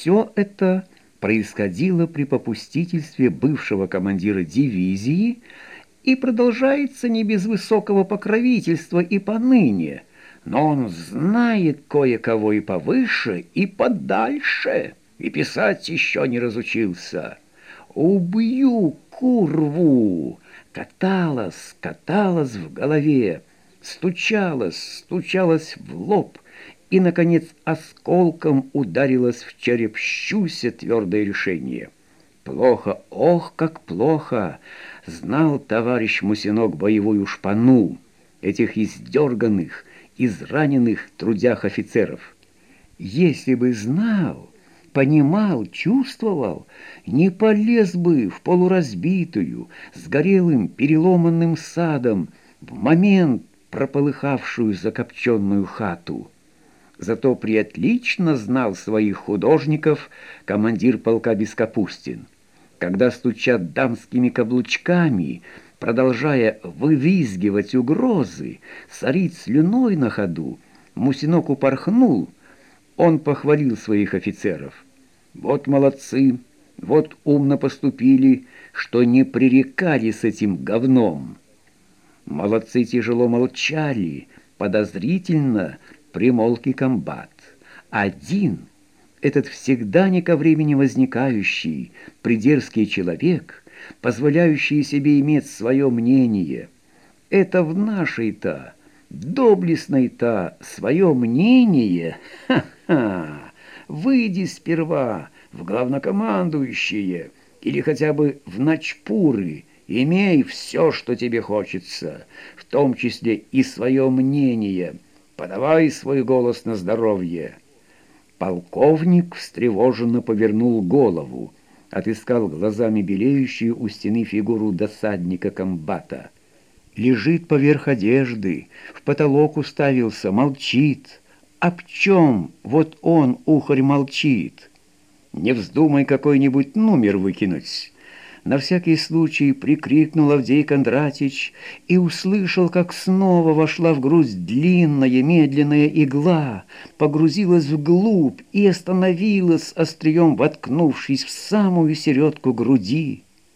все это происходило при попустительстве бывшего командира дивизии и продолжается не без высокого покровительства и поныне, но он знает кое-кого и повыше, и подальше, и писать еще не разучился. «Убью курву!» Каталась, каталась в голове, стучалась, стучалась в лоб и, наконец, осколком ударилась в череп щуся твердое решение. Плохо, ох, как плохо! Знал товарищ Мусинок боевую шпану, этих издерганных, израненных трудях офицеров. Если бы знал понимал, чувствовал, не полез бы в полуразбитую, сгорелым, переломанным садом в момент прополыхавшую закопченную хату. Зато приотлично знал своих художников командир полка Бескапустин. Когда стучат дамскими каблучками, продолжая вывизгивать угрозы, сорить слюной на ходу, Мусинок упорхнул — он похвалил своих офицеров. «Вот молодцы, вот умно поступили, что не пререкали с этим говном». Молодцы тяжело молчали, подозрительно примолкий комбат. Один, этот всегда не ко времени возникающий, придерзкий человек, позволяющий себе иметь свое мнение, это в нашей-то, доблестной-то, свое мнение, ха а, выйди сперва в главнокомандующие или хотя бы в начпуры, имей все, что тебе хочется, в том числе и свое мнение, подавай свой голос на здоровье». Полковник встревоженно повернул голову, отыскал глазами белеющую у стены фигуру досадника комбата. Лежит поверх одежды, в потолок уставился, молчит. Об чем вот он, ухарь, молчит? Не вздумай какой-нибудь номер выкинуть. На всякий случай прикрикнул Авдей Кондратич и услышал, как снова вошла в грудь длинная медленная игла, погрузилась вглубь и остановилась, острием воткнувшись в самую середку груди.